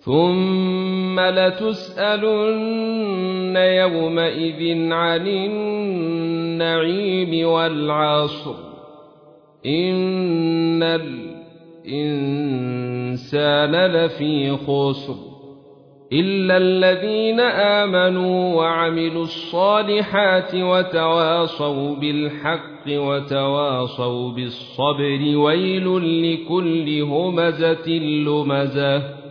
ثم لتسالن يومئذ عن النعيم والعصر إن الإنسان لفي خسر إلا الذين آمنوا وعملوا الصالحات وتواصوا بالحق وتواصوا بالصبر ويل لكل همزة لمزه